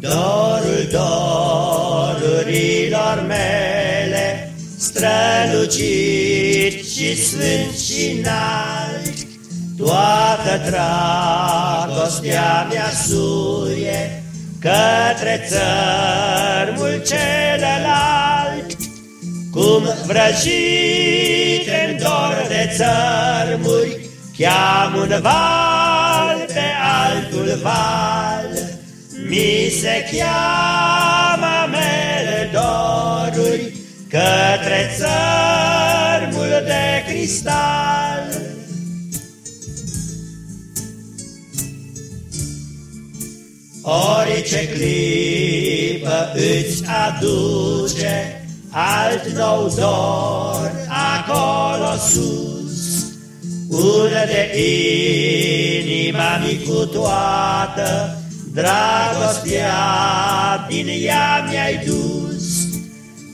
Dorul dorurilor mele, strălucit și sfânt și înalt, Toată dragostea mea suie către țărmul celălalt, Cum vrăjit în dor de țărmuri, cheam un val pe altul val, Mi se cheamă mele doruri către țărmul de cristal. Orice clipă îți aduce alt nou dor acolo sus, Unde inima mi cu toată dragostea din ea mi-ai dus.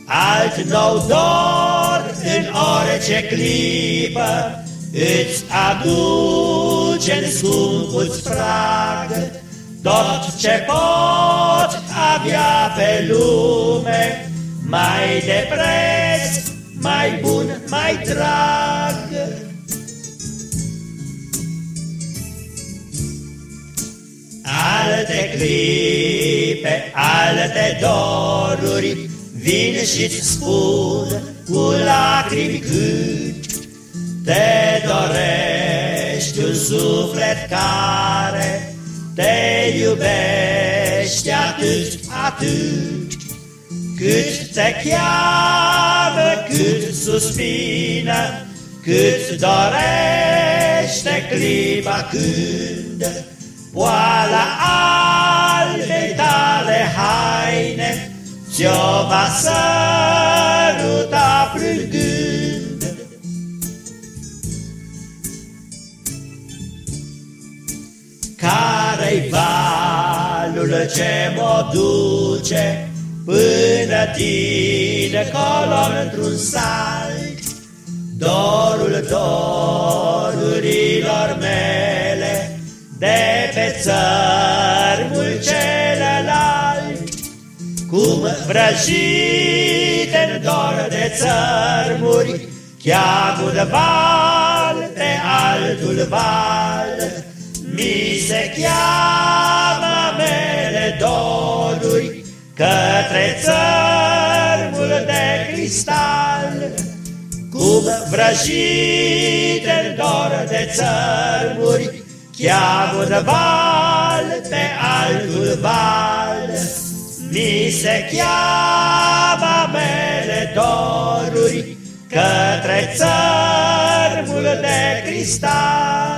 Alt nou dor în orice clipă îți aduce în scumpul prag, tot ce pot avea pe lume, mai de preț, mai bun, mai drag. Alte clipe, alte doruri, vin și-ți spun cu lacrimi cât te dorești un suflet care te iubește atât, atât, cât te cheamă, cât suspină, cât dorește clipa când poala albei tale haine ți-o va săruta plângând. Care-i valul ce mă duce Până tine colo într-un salt Dorul dorurilor Cum vrăjit în dor de țărmuri Cheam un val pe altul val mi se cheamă mele doruri Către țărmul de cristal. Cum vrăjit în dor de țărmuri Cheam un val pe altul val Mi se cheamă mele doruri Către țărmul de cristal